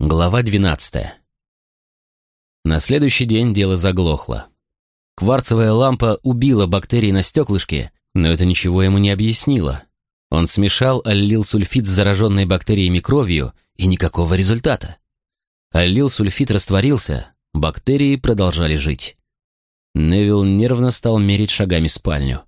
Глава 12. На следующий день дело заглохло. Кварцевая лампа убила бактерии на стеклышке, но это ничего ему не объяснило. Он смешал аллил-сульфид с зараженной бактериями кровью, и никакого результата. Аллил-сульфид растворился, бактерии продолжали жить. Невилл нервно стал мерить шагами спальню.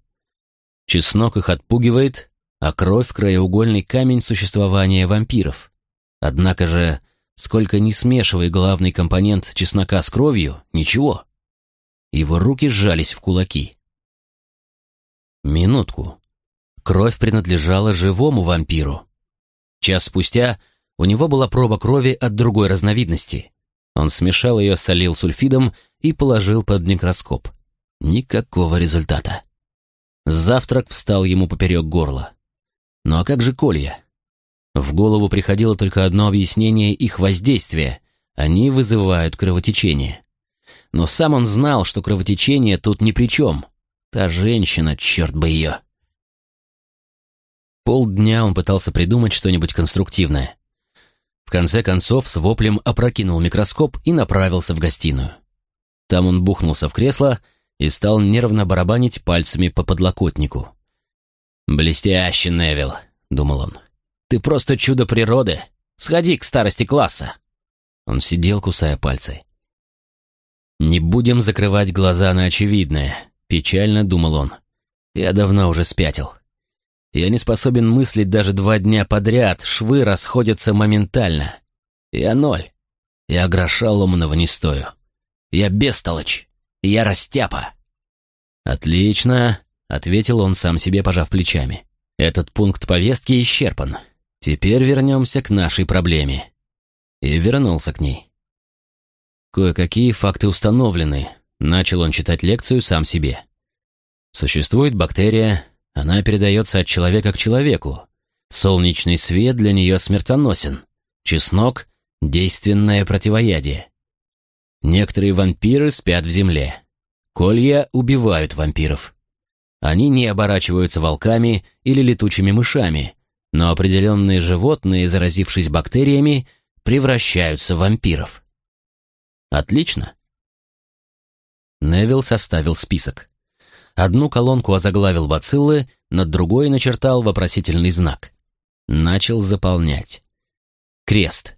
Чеснок их отпугивает, а кровь — краеугольный камень существования вампиров. Однако же Сколько ни смешивай главный компонент чеснока с кровью, ничего. Его руки сжались в кулаки. Минутку. Кровь принадлежала живому вампиру. Час спустя у него была проба крови от другой разновидности. Он смешал ее с алил-сульфидом и положил под микроскоп. Никакого результата. Завтрак встал ему поперек горла. Ну а как же колья? В голову приходило только одно объяснение их воздействия. Они вызывают кровотечение. Но сам он знал, что кровотечение тут ни при чем. Та женщина, черт бы ее. Полдня он пытался придумать что-нибудь конструктивное. В конце концов, с воплем опрокинул микроскоп и направился в гостиную. Там он бухнулся в кресло и стал нервно барабанить пальцами по подлокотнику. «Блестяще, Невил», — думал он. Ты просто чудо природы. Сходи к старости класса. Он сидел, кусая пальцы. Не будем закрывать глаза на очевидное, печально думал он. Я давно уже спятил. Я не способен мыслить даже два дня подряд, швы расходятся моментально. Я ноль. Я гроша ломаного не стою. Я бестолочь. Я растяпа. Отлично, ответил он сам себе, пожав плечами. Этот пункт повестки исчерпан. Теперь вернемся к нашей проблеме. И вернулся к ней. Кое-какие факты установлены. Начал он читать лекцию сам себе. Существует бактерия, она передается от человека к человеку. Солнечный свет для нее смертоносен. Чеснок – действенное противоядие. Некоторые вампиры спят в земле. Колья убивают вампиров. Они не оборачиваются волками или летучими мышами, но определенные животные, заразившись бактериями, превращаются в вампиров. Отлично. Невил составил список. Одну колонку озаглавил бациллы, над другой начертал вопросительный знак. Начал заполнять. Крест.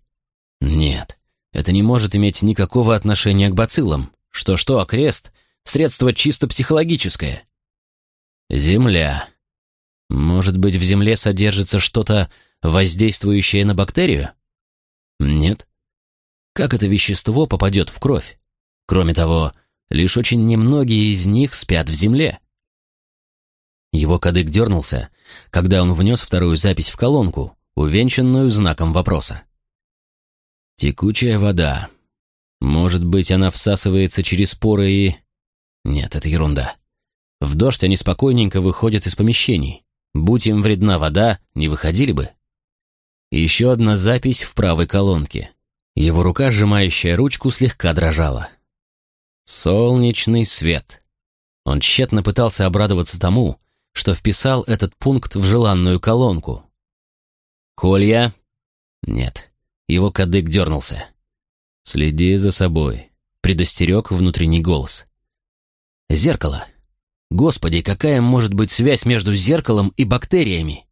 Нет, это не может иметь никакого отношения к бациллам. Что-что, а крест — средство чисто психологическое. Земля. Может быть, в земле содержится что-то, воздействующее на бактерию? Нет. Как это вещество попадет в кровь? Кроме того, лишь очень немногие из них спят в земле. Его кадык дернулся, когда он внес вторую запись в колонку, увенчанную знаком вопроса. Текучая вода. Может быть, она всасывается через поры и... Нет, это ерунда. В дождь они спокойненько выходят из помещений. Будь им вредна вода, не выходили бы. еще одна запись в правой колонке. Его рука, сжимающая ручку, слегка дрожала. Солнечный свет. Он тщетно пытался обрадоваться тому, что вписал этот пункт в желанную колонку. «Колья?» «Нет». Его кадык дернулся. «Следи за собой», — предостерег внутренний голос. «Зеркало. Господи, какая может быть связь между зеркалом и бактериями?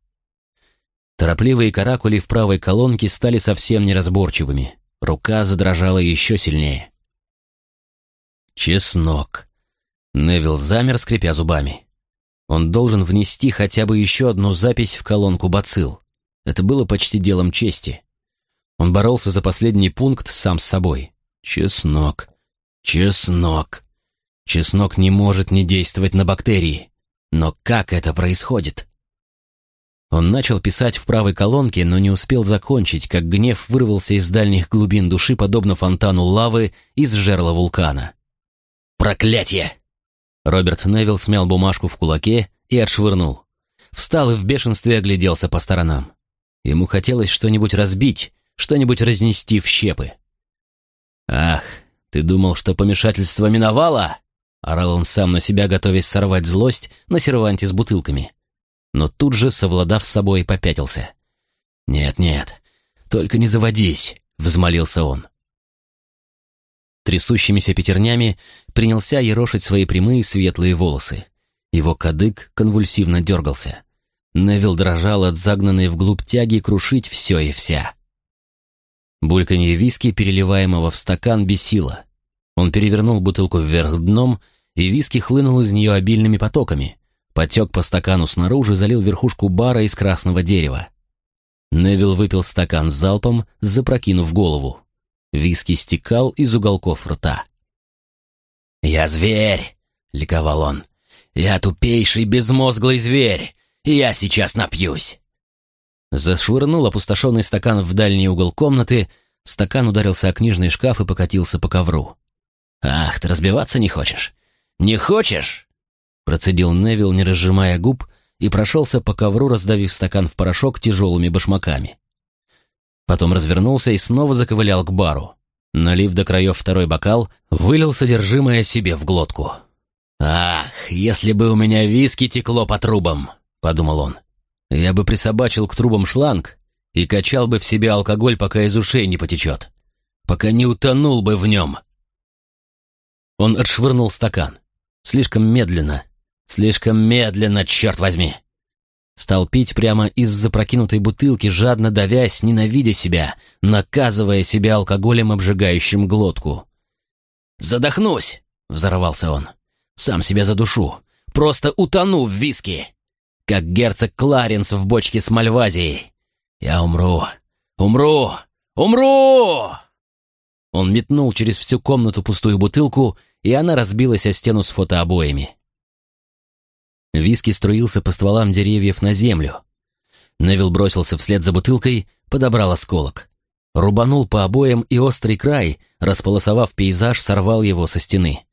Торопливые каракули в правой колонке стали совсем неразборчивыми. Рука задрожала еще сильнее. Чеснок. Невил замер, скрипя зубами. Он должен внести хотя бы еще одну запись в колонку бацилл. Это было почти делом чести. Он боролся за последний пункт сам с собой. Чеснок. Чеснок. Чеснок не может не действовать на бактерии. Но как это происходит? Он начал писать в правой колонке, но не успел закончить, как гнев вырвался из дальних глубин души, подобно фонтану лавы из жерла вулкана. «Проклятие!» Роберт Невилл смял бумажку в кулаке и отшвырнул. Встал и в бешенстве огляделся по сторонам. Ему хотелось что-нибудь разбить, что-нибудь разнести в щепы. «Ах, ты думал, что помешательство миновало?» Орал он сам на себя, готовясь сорвать злость на серванте с бутылками. Но тут же, совладав с собой, попятился. «Нет-нет, только не заводись. взмолился он. Трясущимися пятернями принялся ерошить свои прямые светлые волосы. Его кадык конвульсивно дергался. Невил дрожал от загнанной вглубь тяги крушить все и вся. Бульканье виски, переливаемого в стакан, бесило. Он перевернул бутылку вверх дном, и виски хлынул из нее обильными потоками. Потек по стакану снаружи, залил верхушку бара из красного дерева. Невил выпил стакан залпом, запрокинув голову. Виски стекал из уголков рта. «Я зверь!» — ликовал он. «Я тупейший безмозглый зверь! Я сейчас напьюсь!» Зашвырнул опустошенный стакан в дальний угол комнаты, стакан ударился о книжный шкаф и покатился по ковру. «Ах, ты разбиваться не хочешь? Не хочешь?» Процедил Невил, не разжимая губ, и прошелся по ковру, раздавив стакан в порошок тяжелыми башмаками. Потом развернулся и снова заковылял к бару. Налив до краев второй бокал, вылил содержимое себе в глотку. «Ах, если бы у меня виски текло по трубам!» — подумал он. «Я бы присобачил к трубам шланг и качал бы в себе алкоголь, пока из ушей не потечет, пока не утонул бы в нем». Он отшвырнул стакан. Слишком медленно, слишком медленно, черт возьми. Стал пить прямо из запрокинутой бутылки, жадно давясь, ненавидя себя, наказывая себя алкоголем, обжигающим глотку. «Задохнусь!» — взорвался он. «Сам себя задушу. Просто утону в виски. Как герцог Кларенс в бочке с мальвазией. Я умру. Умру! Умру!» Он метнул через всю комнату пустую бутылку, и она разбилась о стену с фотообоями. Виски струился по стволам деревьев на землю. Невил бросился вслед за бутылкой, подобрал осколок. Рубанул по обоям, и острый край, располосовав пейзаж, сорвал его со стены.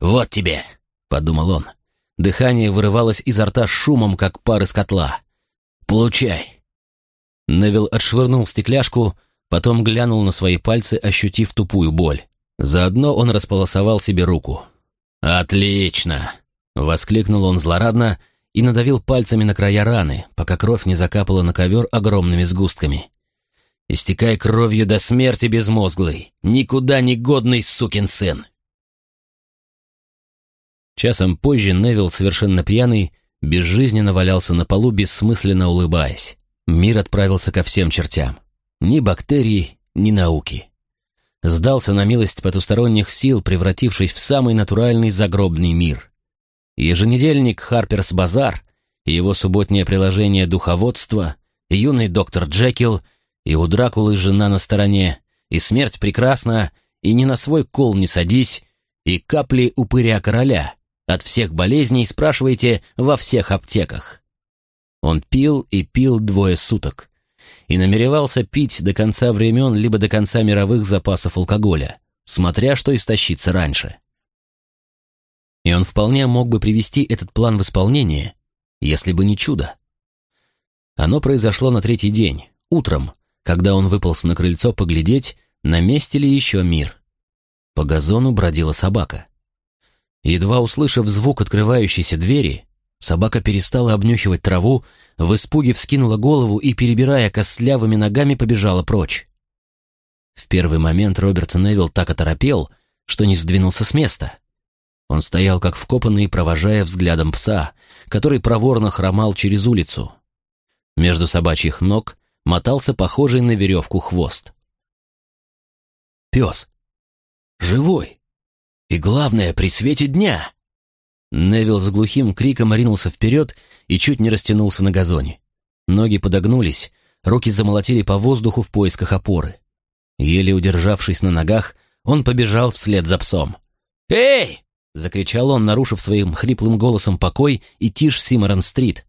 «Вот тебе!» — подумал он. Дыхание вырывалось изо рта шумом, как пар из котла. «Получай!» Невил отшвырнул стекляшку, потом глянул на свои пальцы, ощутив тупую боль. Заодно он располосовал себе руку. «Отлично!» — воскликнул он злорадно и надавил пальцами на края раны, пока кровь не закапала на ковер огромными сгустками. «Истекай кровью до смерти безмозглый, никуда не годный сукин сын!» Часом позже Невил, совершенно пьяный, безжизненно валялся на полу, бессмысленно улыбаясь. Мир отправился ко всем чертям. Ни бактерий, ни науки сдался на милость потусторонних сил, превратившись в самый натуральный загробный мир. Еженедельник «Харперс Базар» и его субботнее приложение «Духоводство», юный доктор Джекил, и у Дракулы жена на стороне, и смерть прекрасна, и ни на свой кол не садись, и капли упыря короля. От всех болезней спрашивайте во всех аптеках. Он пил и пил двое суток и намеревался пить до конца времен либо до конца мировых запасов алкоголя, смотря что истощится раньше. И он вполне мог бы привести этот план в исполнение, если бы не чудо. Оно произошло на третий день, утром, когда он выполз на крыльцо поглядеть, на месте ли еще мир. По газону бродила собака. Едва услышав звук открывающейся двери, Собака перестала обнюхивать траву, в испуге вскинула голову и, перебирая костлявыми ногами, побежала прочь. В первый момент Роберт Невилл так оторопел, что не сдвинулся с места. Он стоял как вкопанный, провожая взглядом пса, который проворно хромал через улицу. Между собачьих ног мотался похожий на веревку хвост. Пес. Живой. И главное, при свете дня. Невил с глухим криком ринулся вперед и чуть не растянулся на газоне. Ноги подогнулись, руки замолотили по воздуху в поисках опоры. Еле удержавшись на ногах, он побежал вслед за псом. «Эй!» — закричал он, нарушив своим хриплым голосом покой и тишь Симорон-стрит.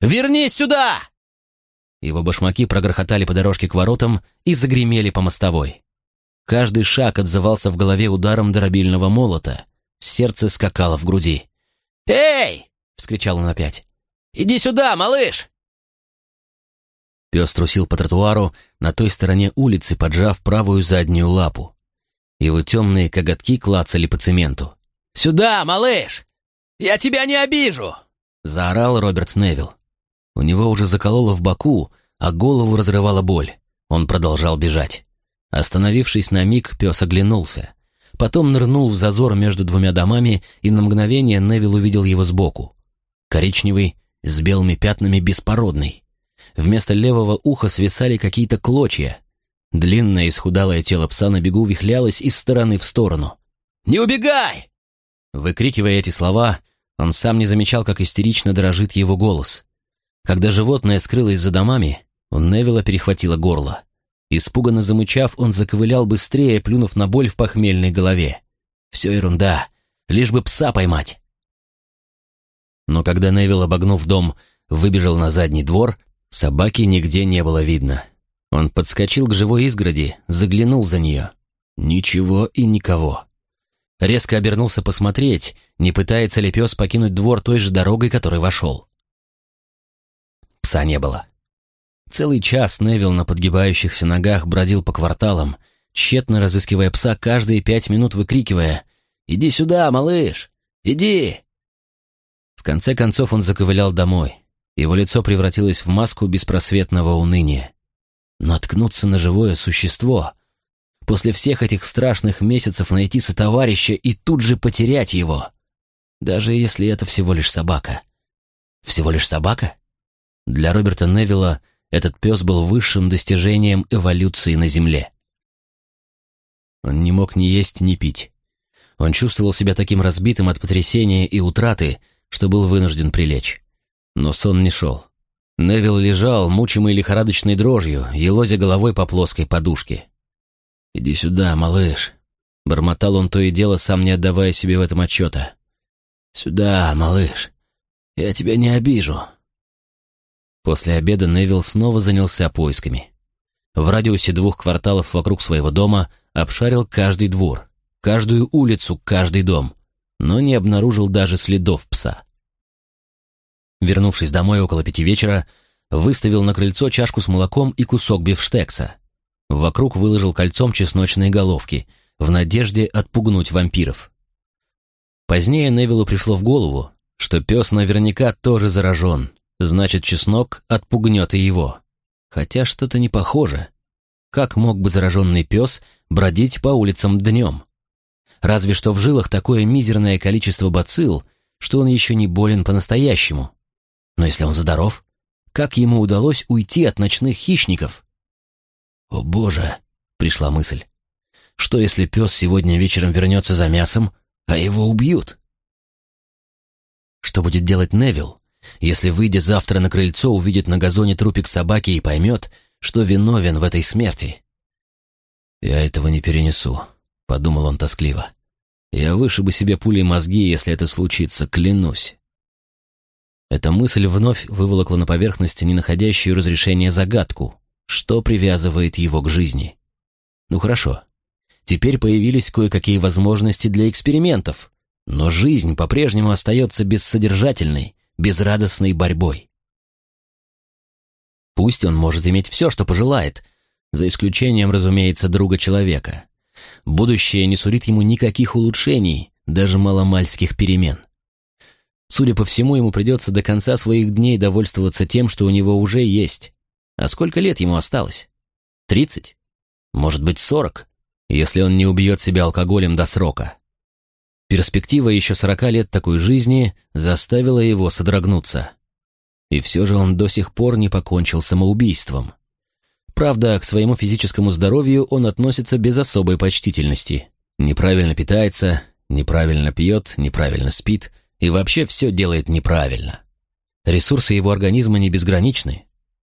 «Вернись сюда!» Его башмаки прогрохотали по дорожке к воротам и загремели по мостовой. Каждый шаг отзывался в голове ударом дробильного молота. Сердце скакало в груди. «Эй!» — вскричал он опять. «Иди сюда, малыш!» Пес трусил по тротуару на той стороне улицы, поджав правую заднюю лапу. Его темные коготки клацали по цементу. «Сюда, малыш! Я тебя не обижу!» — заорал Роберт Невилл. У него уже закололо в боку, а голову разрывала боль. Он продолжал бежать. Остановившись на миг, пес оглянулся. Потом нырнул в зазор между двумя домами, и на мгновение Невил увидел его сбоку. Коричневый, с белыми пятнами, беспородный. Вместо левого уха свисали какие-то клочья. Длинное исхудалое тело пса на бегу вихлялось из стороны в сторону. «Не убегай!» Выкрикивая эти слова, он сам не замечал, как истерично дрожит его голос. Когда животное скрылось за домами, у Невилла перехватило горло. Испуганно замычав, он заковылял быстрее, плюнув на боль в похмельной голове. Все ерунда, лишь бы пса поймать. Но когда Невилл, обогнув дом, выбежал на задний двор, собаки нигде не было видно. Он подскочил к живой изгороди, заглянул за нее. Ничего и никого. Резко обернулся посмотреть, не пытается ли пес покинуть двор той же дорогой, которой вошел. Пса не было. Целый час Невил на подгибающихся ногах бродил по кварталам, тщетно разыскивая пса, каждые пять минут выкрикивая «Иди сюда, малыш! Иди!» В конце концов он заковылял домой. Его лицо превратилось в маску беспросветного уныния. Наткнуться на живое существо. После всех этих страшных месяцев найти сотоварища и тут же потерять его. Даже если это всего лишь собака. Всего лишь собака? Для Роберта Невилла этот пес был высшим достижением эволюции на Земле. Он не мог ни есть, ни пить. Он чувствовал себя таким разбитым от потрясения и утраты, что был вынужден прилечь. Но сон не шел. Невил лежал, мучимый лихорадочной дрожью, елозя головой по плоской подушке. «Иди сюда, малыш», — бормотал он то и дело, сам не отдавая себе в этом отчета. «Сюда, малыш, я тебя не обижу». После обеда Невил снова занялся поисками. В радиусе двух кварталов вокруг своего дома обшарил каждый двор, каждую улицу, каждый дом, но не обнаружил даже следов пса. Вернувшись домой около пяти вечера, выставил на крыльцо чашку с молоком и кусок бифштекса. Вокруг выложил кольцом чесночные головки, в надежде отпугнуть вампиров. Позднее Невилу пришло в голову, что пес наверняка тоже заражен, значит, чеснок отпугнет и его. Хотя что-то не похоже. Как мог бы зараженный пес бродить по улицам днем? Разве что в жилах такое мизерное количество бацилл, что он еще не болен по-настоящему. Но если он здоров, как ему удалось уйти от ночных хищников? «О боже!» — пришла мысль. «Что, если пес сегодня вечером вернется за мясом, а его убьют?» Что будет делать Невил, если, выйдя завтра на крыльцо, увидит на газоне трупик собаки и поймет, что виновен в этой смерти? «Я этого не перенесу», — подумал он тоскливо. «Я вышибу себе пулей мозги, если это случится, клянусь». Эта мысль вновь выволокла на поверхность не находящую разрешения загадку, что привязывает его к жизни. Ну хорошо, теперь появились кое-какие возможности для экспериментов, но жизнь по-прежнему остается бессодержательной, безрадостной борьбой. Пусть он может иметь все, что пожелает, за исключением, разумеется, друга человека. Будущее не сулит ему никаких улучшений, даже маломальских перемен. Судя по всему, ему придется до конца своих дней довольствоваться тем, что у него уже есть. А сколько лет ему осталось? Тридцать? Может быть, сорок, если он не убьет себя алкоголем до срока. Перспектива еще сорока лет такой жизни заставила его содрогнуться. И все же он до сих пор не покончил самоубийством. Правда, к своему физическому здоровью он относится без особой почтительности. Неправильно питается, неправильно пьет, неправильно спит и вообще все делает неправильно. Ресурсы его организма не безграничны.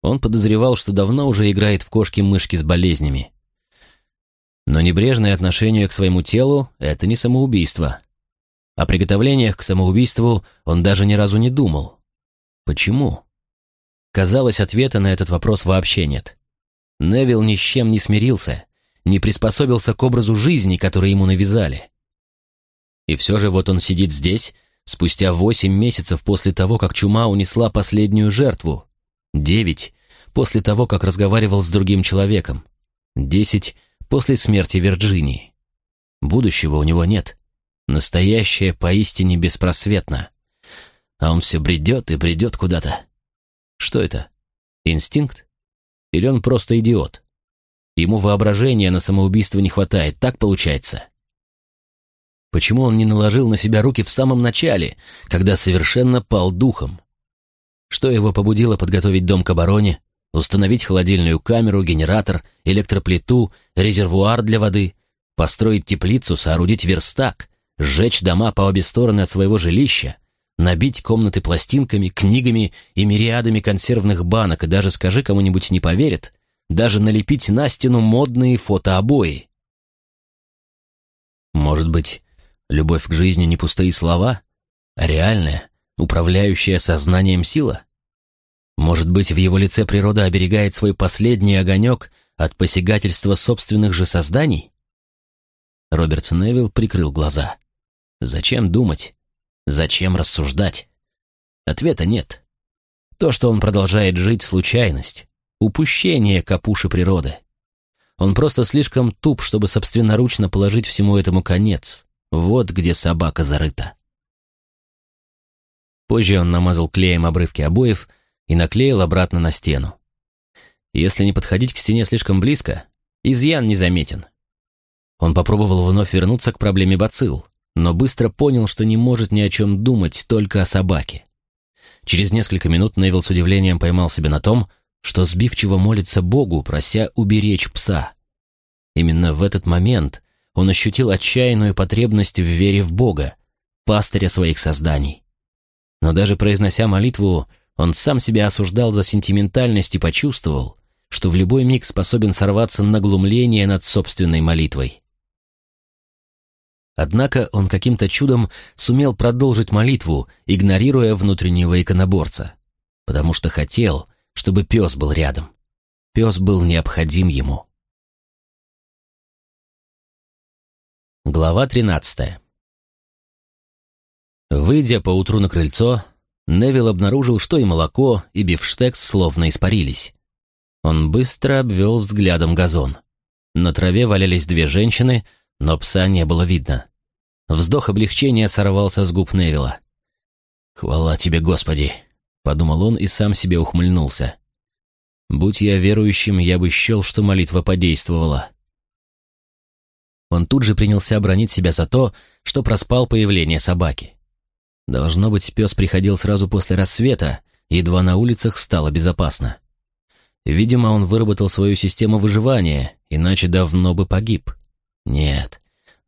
Он подозревал, что давно уже играет в кошки-мышки с болезнями. Но небрежное отношение к своему телу – это не самоубийство. О приготовлениях к самоубийству он даже ни разу не думал. Почему? Казалось, ответа на этот вопрос вообще нет. Невил ни с чем не смирился, не приспособился к образу жизни, который ему навязали. И все же вот он сидит здесь, спустя восемь месяцев после того, как чума унесла последнюю жертву, девять после того, как разговаривал с другим человеком, десять после смерти Вирджинии. Будущего у него нет. Настоящее поистине беспросветно. А он все бредет и бредет куда-то. Что это? Инстинкт? Или он просто идиот? Ему воображения на самоубийство не хватает, так получается. Почему он не наложил на себя руки в самом начале, когда совершенно пал духом? Что его побудило подготовить дом к обороне, установить холодильную камеру, генератор, электроплиту, резервуар для воды, построить теплицу, соорудить верстак, сжечь дома по обе стороны от своего жилища, набить комнаты пластинками, книгами и мириадами консервных банок, и даже, скажи, кому-нибудь не поверит, даже налепить на стену модные фотообои. Может быть, любовь к жизни не пустые слова, а реальная, управляющая сознанием сила? Может быть, в его лице природа оберегает свой последний огонек от посягательства собственных же созданий? Роберт Невилл прикрыл глаза. Зачем думать? Зачем рассуждать? Ответа нет. То, что он продолжает жить, — случайность, упущение капуши природы. Он просто слишком туп, чтобы собственноручно положить всему этому конец. Вот где собака зарыта. Позже он намазал клеем обрывки обоев и наклеил обратно на стену. Если не подходить к стене слишком близко, изъян незаметен. Он попробовал вновь вернуться к проблеме бацилл но быстро понял, что не может ни о чем думать, только о собаке. Через несколько минут Невил с удивлением поймал себя на том, что сбивчиво молится Богу, прося уберечь пса. Именно в этот момент он ощутил отчаянную потребность в вере в Бога, пастыря своих созданий. Но даже произнося молитву, он сам себя осуждал за сентиментальность и почувствовал, что в любой миг способен сорваться на глумление над собственной молитвой. Однако он каким-то чудом сумел продолжить молитву, игнорируя внутреннего иконоборца, потому что хотел, чтобы пес был рядом. Пес был необходим ему. Глава 13 Выйдя поутру на крыльцо, Невил обнаружил, что и молоко, и бифштекс словно испарились. Он быстро обвел взглядом газон. На траве валялись две женщины, но пса не было видно. Вздох облегчения сорвался с губ Невилла. «Хвала тебе, Господи!» — подумал он и сам себе ухмыльнулся. «Будь я верующим, я бы счел, что молитва подействовала». Он тут же принялся обронить себя за то, что проспал появление собаки. Должно быть, пес приходил сразу после рассвета, едва на улицах стало безопасно. Видимо, он выработал свою систему выживания, иначе давно бы погиб. Нет,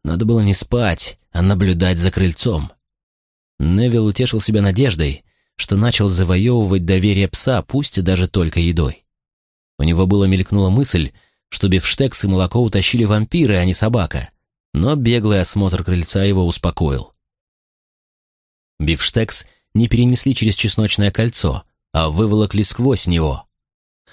надо было не спать, а наблюдать за крыльцом. Невил утешил себя надеждой, что начал завоевывать доверие пса, пусть даже только едой. У него было мелькнула мысль, что бифштекс и молоко утащили вампиры, а не собака, но беглый осмотр крыльца его успокоил. Бифштекс не перенесли через чесночное кольцо, а выволокли сквозь него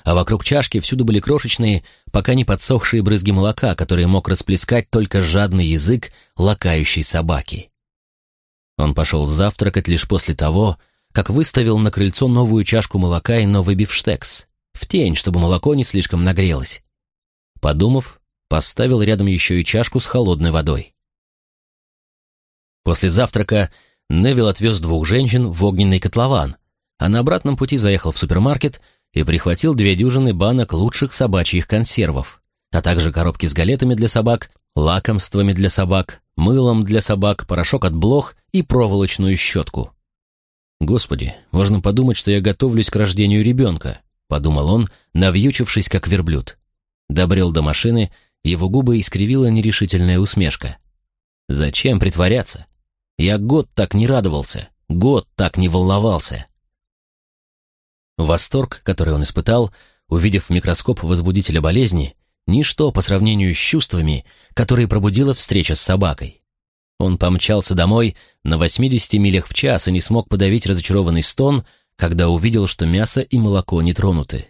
а вокруг чашки всюду были крошечные, пока не подсохшие брызги молока, которые мог расплескать только жадный язык лакающей собаки. Он пошел завтракать лишь после того, как выставил на крыльцо новую чашку молока и новый бифштекс, в тень, чтобы молоко не слишком нагрелось. Подумав, поставил рядом еще и чашку с холодной водой. После завтрака Невил отвез двух женщин в огненный котлован, а на обратном пути заехал в супермаркет и прихватил две дюжины банок лучших собачьих консервов, а также коробки с галетами для собак, лакомствами для собак, мылом для собак, порошок от блох и проволочную щетку. «Господи, можно подумать, что я готовлюсь к рождению ребенка», — подумал он, навьючившись как верблюд. Добрел до машины, его губы искривила нерешительная усмешка. «Зачем притворяться? Я год так не радовался, год так не волновался». Восторг, который он испытал, увидев в микроскоп возбудителя болезни, ничто по сравнению с чувствами, которые пробудила встреча с собакой. Он помчался домой на 80 милях в час и не смог подавить разочарованный стон, когда увидел, что мясо и молоко не тронуты.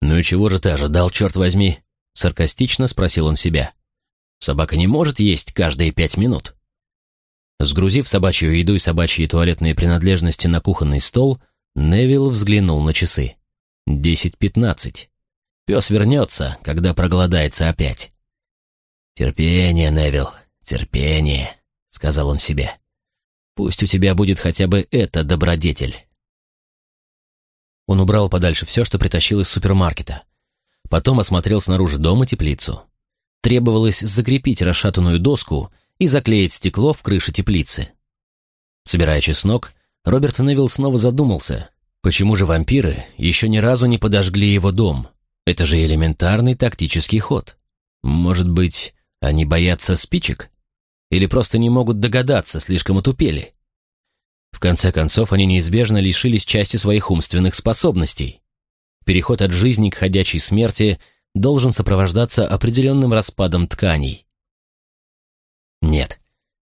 «Ну и чего же ты ожидал, черт возьми?» — саркастично спросил он себя. «Собака не может есть каждые пять минут». Сгрузив собачью еду и собачьи туалетные принадлежности на кухонный стол, Невилл взглянул на часы. Десять пятнадцать. Пес вернется, когда проголодается опять. «Терпение, Невилл, терпение», — сказал он себе. «Пусть у тебя будет хотя бы это добродетель». Он убрал подальше все, что притащил из супермаркета. потом осмотрел снаружи дома теплицу. Требовалось закрепить расшатанную доску и заклеить стекло в крыше теплицы. Собирая чеснок, Роберт Невилл снова задумался, почему же вампиры еще ни разу не подожгли его дом. Это же элементарный тактический ход. Может быть, они боятся спичек? Или просто не могут догадаться, слишком отупели? В конце концов, они неизбежно лишились части своих умственных способностей. Переход от жизни к ходячей смерти должен сопровождаться определенным распадом тканей. Нет,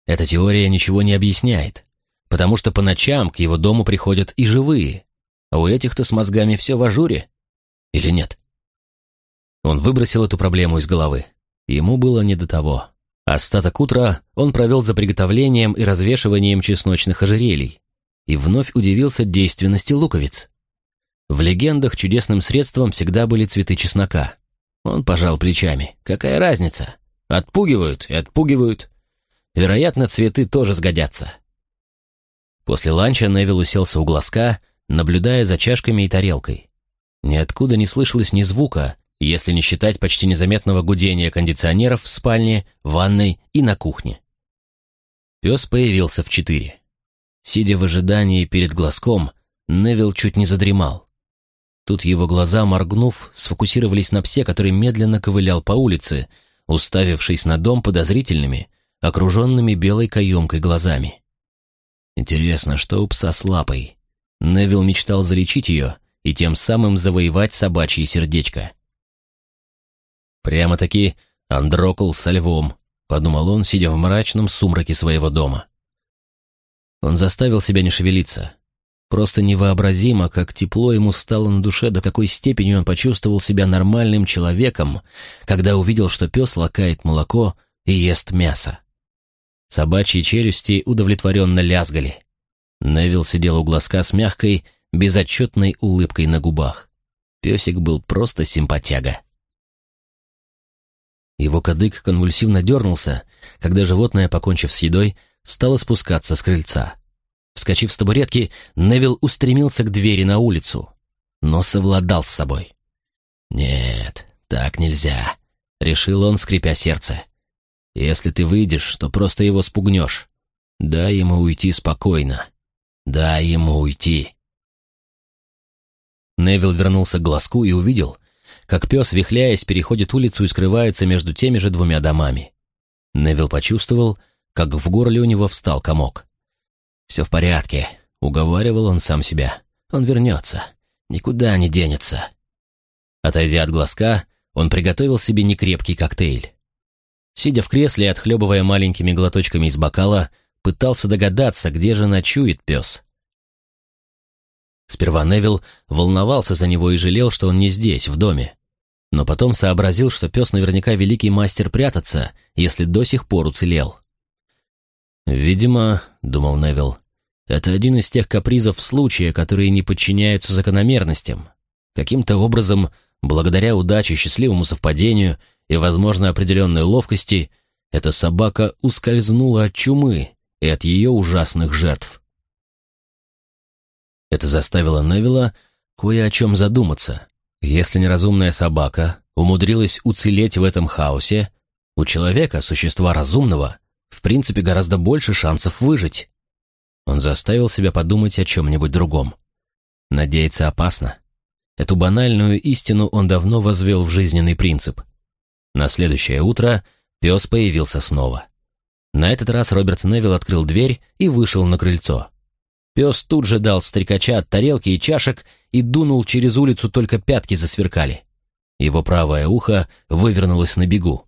эта теория ничего не объясняет, потому что по ночам к его дому приходят и живые, а у этих-то с мозгами все в ажуре. Или нет? Он выбросил эту проблему из головы. Ему было не до того. Остаток утра он провел за приготовлением и развешиванием чесночных ожерелий и вновь удивился действенности луковиц. В легендах чудесным средством всегда были цветы чеснока. Он пожал плечами. Какая разница? Отпугивают и отпугивают. Вероятно, цветы тоже сгодятся. После ланча Невил уселся у глазка, наблюдая за чашками и тарелкой. Ниоткуда не слышалось ни звука, если не считать почти незаметного гудения кондиционеров в спальне, ванной и на кухне. Пес появился в четыре. Сидя в ожидании перед глазком, Невил чуть не задремал. Тут его глаза, моргнув, сфокусировались на псе, который медленно ковылял по улице, уставившись на дом подозрительными, окруженными белой каемкой глазами. Интересно, что у пса с лапой? Невил мечтал залечить ее и тем самым завоевать собачье сердечко. Прямо-таки Андрокл со львом, подумал он, сидя в мрачном сумраке своего дома. Он заставил себя не шевелиться. Просто невообразимо, как тепло ему стало на душе, до какой степени он почувствовал себя нормальным человеком, когда увидел, что пес лакает молоко и ест мясо. Собачьи челюсти удовлетворенно лязгали. Невил сидел у глазка с мягкой, безотчетной улыбкой на губах. Песик был просто симпатяга. Его кадык конвульсивно дернулся, когда животное, покончив с едой, стало спускаться с крыльца. Вскочив с табуретки, Невил устремился к двери на улицу, но совладал с собой. «Нет, так нельзя», — решил он, скрипя сердце. «Если ты выйдешь, то просто его спугнешь. Дай ему уйти спокойно. Дай ему уйти». Невил вернулся к глазку и увидел, как пес, вихляясь, переходит улицу и скрывается между теми же двумя домами. Невил почувствовал, как в горле у него встал комок. «Все в порядке», — уговаривал он сам себя. «Он вернется. Никуда не денется». Отойдя от глазка, он приготовил себе некрепкий коктейль. Сидя в кресле и отхлебывая маленькими глоточками из бокала, пытался догадаться, где же ночует пес. Сперва Невил волновался за него и жалел, что он не здесь, в доме но потом сообразил, что пес наверняка великий мастер прятаться, если до сих пор уцелел. «Видимо, — думал Невилл, — это один из тех капризов случая, которые не подчиняются закономерностям. Каким-то образом, благодаря удаче, счастливому совпадению и, возможно, определенной ловкости, эта собака ускользнула от чумы и от ее ужасных жертв. Это заставило Невилла кое о чем задуматься. Если неразумная собака умудрилась уцелеть в этом хаосе, у человека, существа разумного, в принципе гораздо больше шансов выжить. Он заставил себя подумать о чем-нибудь другом. Надеяться опасно. Эту банальную истину он давно возвел в жизненный принцип. На следующее утро пес появился снова. На этот раз Роберт Невилл открыл дверь и вышел на крыльцо. Пес тут же дал стрекача от тарелки и чашек и дунул через улицу, только пятки засверкали. Его правое ухо вывернулось на бегу.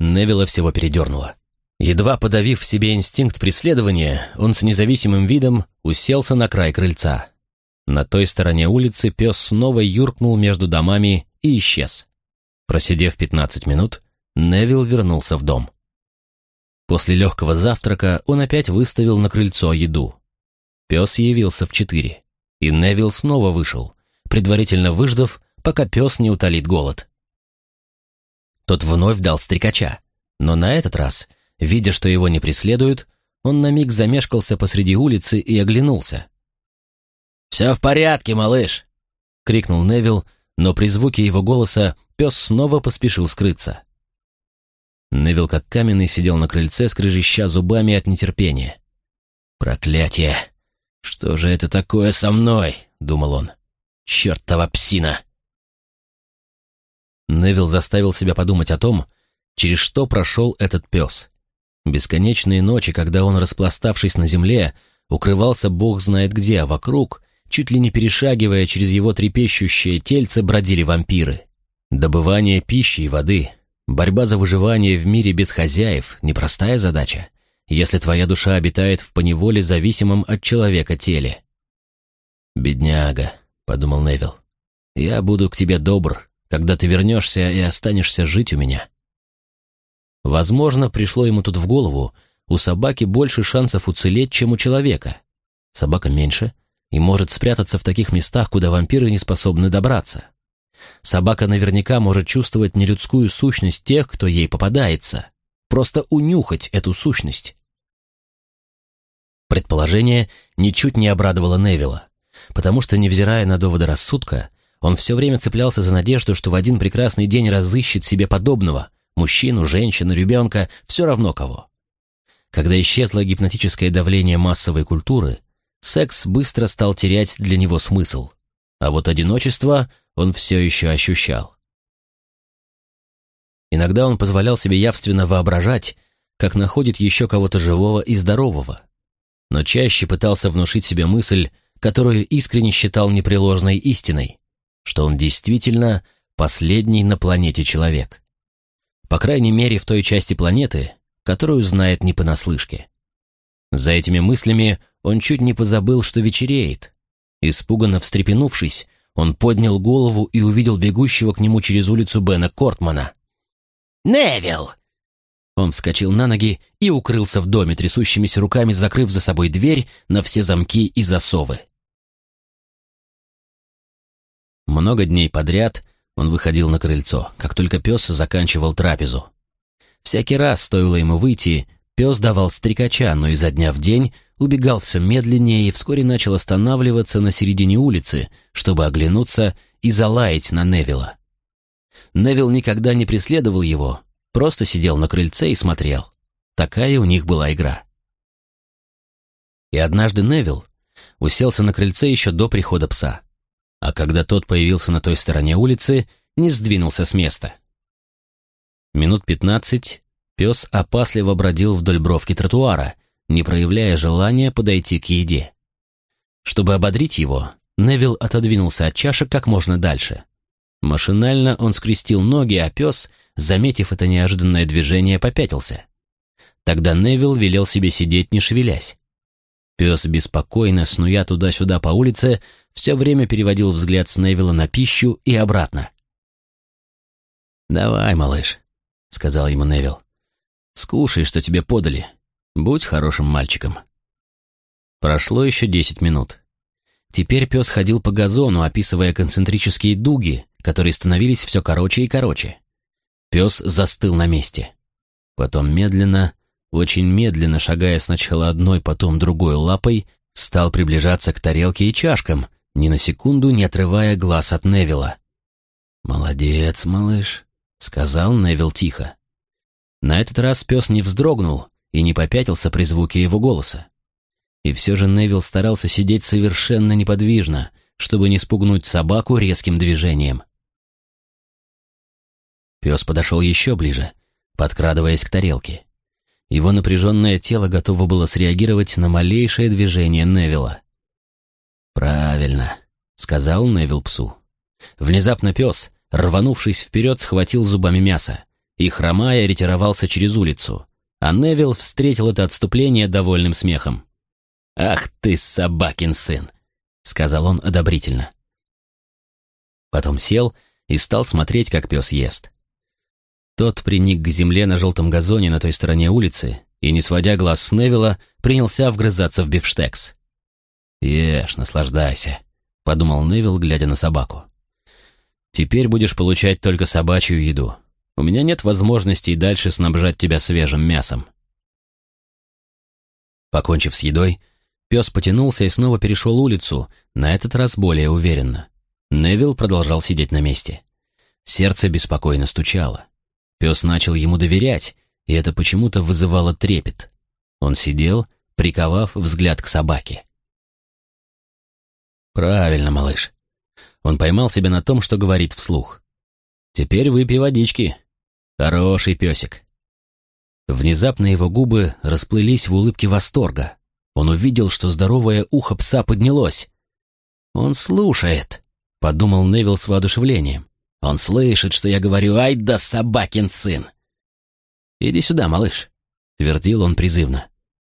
Невилла всего передернуло. Едва подавив в себе инстинкт преследования, он с независимым видом уселся на край крыльца. На той стороне улицы пес снова юркнул между домами и исчез. Просидев 15 минут, Невилл вернулся в дом. После легкого завтрака он опять выставил на крыльцо еду. Пес явился в четыре, и Невил снова вышел, предварительно выждав, пока пес не утолит голод. Тот вновь дал стрекача, но на этот раз, видя, что его не преследуют, он на миг замешкался посреди улицы и оглянулся. «Все в порядке, малыш!» — крикнул Невил, но при звуке его голоса пес снова поспешил скрыться. Невил как каменный сидел на крыльце, скрежеща зубами от нетерпения. «Проклятие! Что же это такое со мной?» — думал он. «Чертова псина!» Невил заставил себя подумать о том, через что прошел этот пес. Бесконечные ночи, когда он, распластавшись на земле, укрывался бог знает где, а вокруг, чуть ли не перешагивая через его трепещущее тельце, бродили вампиры. Добывание пищи и воды, борьба за выживание в мире без хозяев — непростая задача, если твоя душа обитает в поневоле зависимом от человека теле. «Бедняга», — подумал Невил, — «я буду к тебе добр, когда ты вернешься и останешься жить у меня». Возможно, пришло ему тут в голову, у собаки больше шансов уцелеть, чем у человека. Собака меньше и может спрятаться в таких местах, куда вампиры не способны добраться. Собака наверняка может чувствовать нелюдскую сущность тех, кто ей попадается. Просто унюхать эту сущность. Предположение ничуть не обрадовало Невилла, потому что, невзирая на доводы рассудка, он все время цеплялся за надежду, что в один прекрасный день разыщет себе подобного, мужчину, женщину, ребенка, все равно кого. Когда исчезло гипнотическое давление массовой культуры, секс быстро стал терять для него смысл, а вот одиночество он все еще ощущал. Иногда он позволял себе явственно воображать, как находит еще кого-то живого и здорового, но чаще пытался внушить себе мысль, которую искренне считал непреложной истиной, что он действительно последний на планете человек. По крайней мере, в той части планеты, которую знает не понаслышке. За этими мыслями он чуть не позабыл, что вечереет. Испуганно встрепенувшись, он поднял голову и увидел бегущего к нему через улицу Бена Кортмана. «Невилл!» Он вскочил на ноги и укрылся в доме, трясущимися руками закрыв за собой дверь на все замки и засовы. Много дней подряд он выходил на крыльцо, как только пес заканчивал трапезу. Всякий раз, стоило ему выйти, пес давал стрекача, но изо дня в день убегал все медленнее и вскоре начал останавливаться на середине улицы, чтобы оглянуться и залаять на Невилла. Невилл никогда не преследовал его, просто сидел на крыльце и смотрел. Такая у них была игра. И однажды Невилл уселся на крыльце еще до прихода пса а когда тот появился на той стороне улицы, не сдвинулся с места. Минут пятнадцать пес опасливо бродил вдоль бровки тротуара, не проявляя желания подойти к еде. Чтобы ободрить его, Невил отодвинулся от чашек как можно дальше. Машинально он скрестил ноги, а пес, заметив это неожиданное движение, попятился. Тогда Невил велел себе сидеть, не шевелясь. Пес, беспокойно снуя туда-сюда по улице, все время переводил взгляд с Невилла на пищу и обратно. «Давай, малыш», — сказал ему Невилл. «Скушай, что тебе подали. Будь хорошим мальчиком». Прошло еще десять минут. Теперь пес ходил по газону, описывая концентрические дуги, которые становились все короче и короче. Пес застыл на месте. Потом медленно, очень медленно шагая сначала одной, потом другой лапой, стал приближаться к тарелке и чашкам, ни на секунду не отрывая глаз от Невилла. «Молодец, малыш», — сказал Невил тихо. На этот раз пес не вздрогнул и не попятился при звуке его голоса. И все же Невил старался сидеть совершенно неподвижно, чтобы не спугнуть собаку резким движением. Пес подошел еще ближе, подкрадываясь к тарелке. Его напряженное тело готово было среагировать на малейшее движение Невилла. «Правильно», — сказал Невил псу. Внезапно пес, рванувшись вперед, схватил зубами мясо и, хромая, ретировался через улицу, а Невил встретил это отступление довольным смехом. «Ах ты, собакин сын!» — сказал он одобрительно. Потом сел и стал смотреть, как пес ест. Тот приник к земле на желтом газоне на той стороне улицы и, не сводя глаз с Невилла, принялся вгрызаться в бифштекс. «Ешь, наслаждайся», — подумал Невил, глядя на собаку. «Теперь будешь получать только собачью еду. У меня нет возможности и дальше снабжать тебя свежим мясом». Покончив с едой, пес потянулся и снова перешел улицу, на этот раз более уверенно. Невил продолжал сидеть на месте. Сердце беспокойно стучало. Пес начал ему доверять, и это почему-то вызывало трепет. Он сидел, приковав взгляд к собаке. «Правильно, малыш». Он поймал себя на том, что говорит вслух. «Теперь выпей водички. Хороший песик». Внезапно его губы расплылись в улыбке восторга. Он увидел, что здоровое ухо пса поднялось. «Он слушает», — подумал Невил с воодушевлением. «Он слышит, что я говорю, ай да собакин сын!» «Иди сюда, малыш», — твердил он призывно.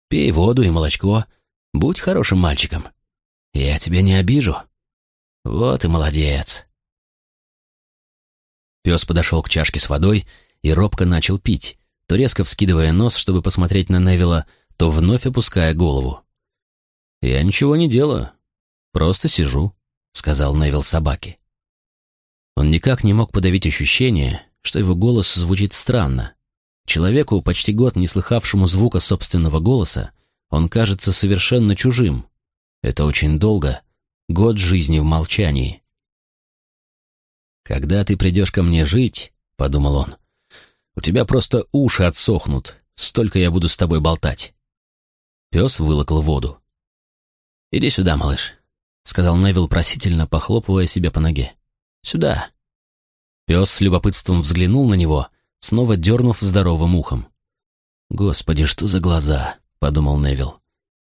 «Пей воду и молочко. Будь хорошим мальчиком. Я тебя не обижу. Вот и молодец». Пес подошел к чашке с водой и робко начал пить, то резко вскидывая нос, чтобы посмотреть на Невилла, то вновь опуская голову. «Я ничего не делаю. Просто сижу», — сказал Невилл собаке. Он никак не мог подавить ощущение, что его голос звучит странно. Человеку, почти год не слыхавшему звука собственного голоса, он кажется совершенно чужим. Это очень долго, год жизни в молчании. «Когда ты придешь ко мне жить», — подумал он, — «у тебя просто уши отсохнут, столько я буду с тобой болтать». Пес вылокал воду. «Иди сюда, малыш», — сказал Невил просительно, похлопывая себя по ноге. «Сюда». Пес с любопытством взглянул на него, снова дернув здоровым ухом. «Господи, что за глаза?» — подумал Невил.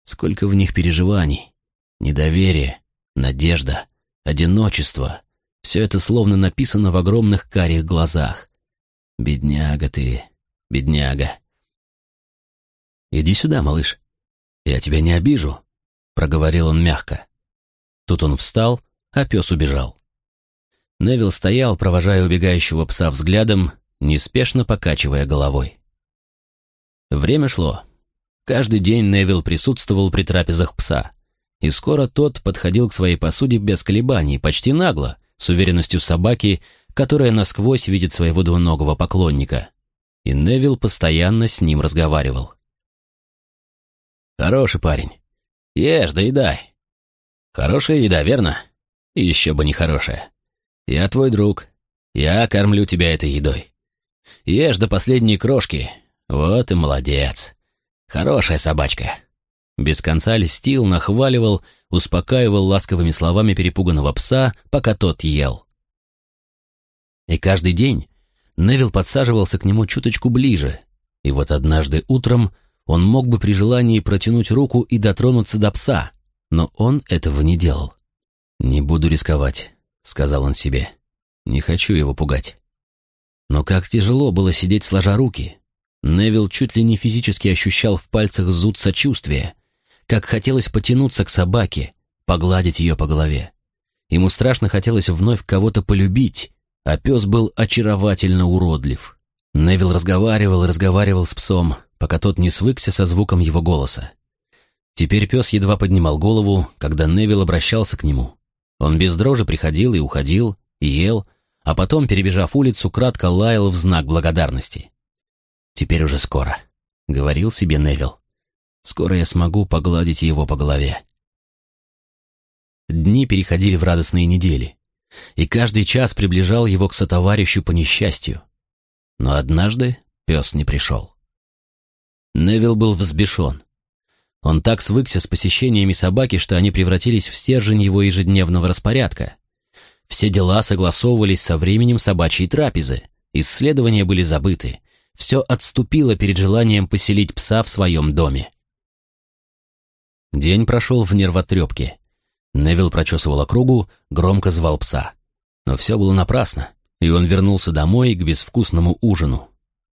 «Сколько в них переживаний, недоверие, надежда, одиночество. Все это словно написано в огромных карих глазах. Бедняга ты, бедняга». «Иди сюда, малыш. Я тебя не обижу», — проговорил он мягко. Тут он встал, а пес убежал. Невил стоял, провожая убегающего пса взглядом, неспешно покачивая головой. Время шло. Каждый день Невил присутствовал при трапезах пса, и скоро тот подходил к своей посуде без колебаний, почти нагло, с уверенностью собаки, которая насквозь видит своего двуногого поклонника. И Невил постоянно с ним разговаривал. «Хороший парень. Ешь, доедай. Хорошая еда, верно? Еще бы не хорошая. Я твой друг. Я кормлю тебя этой едой. Ешь до последней крошки. Вот и молодец. Хорошая собачка». Без конца льстил, нахваливал, успокаивал ласковыми словами перепуганного пса, пока тот ел. И каждый день Невил подсаживался к нему чуточку ближе, и вот однажды утром он мог бы при желании протянуть руку и дотронуться до пса, но он этого не делал. «Не буду рисковать», — сказал он себе. «Не хочу его пугать». Но как тяжело было сидеть сложа руки. Невил чуть ли не физически ощущал в пальцах зуд сочувствия, как хотелось потянуться к собаке, погладить ее по голове. Ему страшно хотелось вновь кого-то полюбить, а пес был очаровательно уродлив. Невил разговаривал и разговаривал с псом, пока тот не свыкся со звуком его голоса. Теперь пес едва поднимал голову, когда Невил обращался к нему. Он без дрожи приходил и уходил, и ел, а потом, перебежав улицу, кратко лаял в знак благодарности. «Теперь уже скоро», — говорил себе Невил. «Скоро я смогу погладить его по голове». Дни переходили в радостные недели, и каждый час приближал его к сотоварищу по несчастью. Но однажды пес не пришел. Невил был взбешен. Он так свыкся с посещениями собаки, что они превратились в стержень его ежедневного распорядка. Все дела согласовывались со временем собачьей трапезы, исследования были забыты, все отступило перед желанием поселить пса в своем доме. День прошел в нервотрепке. Невил прочесывал округу, громко звал пса. Но все было напрасно, и он вернулся домой к безвкусному ужину.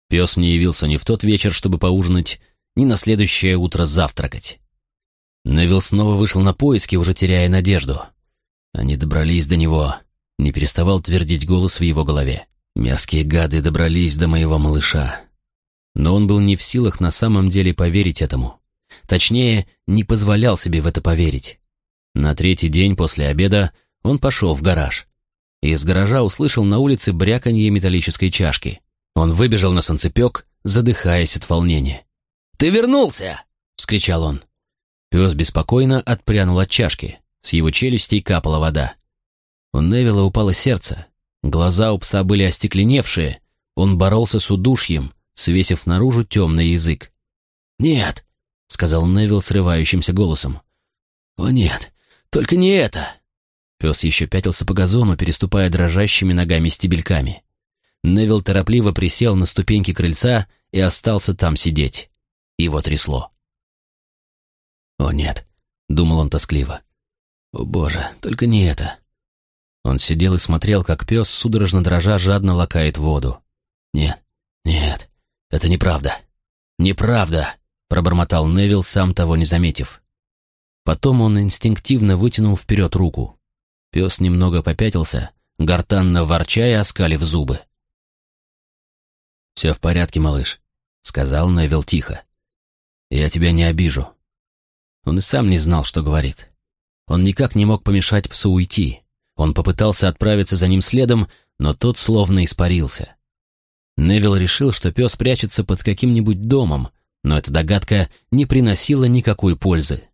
Пес не явился ни в тот вечер, чтобы поужинать, ни на следующее утро завтракать. Невил снова вышел на поиски, уже теряя надежду. Они добрались до него, не переставал твердить голос в его голове. Мерзкие гады добрались до моего малыша. Но он был не в силах на самом деле поверить этому. Точнее, не позволял себе в это поверить. На третий день после обеда он пошел в гараж. Из гаража услышал на улице бряканье металлической чашки. Он выбежал на санцепек, задыхаясь от волнения. «Ты вернулся!» — вскричал он. Пес беспокойно отпрянул от чашки. С его челюстей капала вода. У Невилла упало сердце. Глаза у пса были остекленевшие. Он боролся с удушьем, свесив наружу темный язык. «Нет», — сказал Невилл срывающимся голосом. «О нет, только не это!» Пес еще пятился по газону, переступая дрожащими ногами-стебельками. Невилл торопливо присел на ступеньки крыльца и остался там сидеть. Его трясло. «О нет», — думал он тоскливо. «О боже, только не это». Он сидел и смотрел, как пес, судорожно дрожа, жадно лакает воду. «Нет, нет, это неправда. Неправда!» — пробормотал Невил, сам того не заметив. Потом он инстинктивно вытянул вперед руку. Пес немного попятился, гортанно ворча и оскалив зубы. «Все в порядке, малыш», — сказал Невил тихо. «Я тебя не обижу». Он и сам не знал, что говорит. Он никак не мог помешать псу уйти. Он попытался отправиться за ним следом, но тот словно испарился. Невил решил, что пес прячется под каким-нибудь домом, но эта догадка не приносила никакой пользы.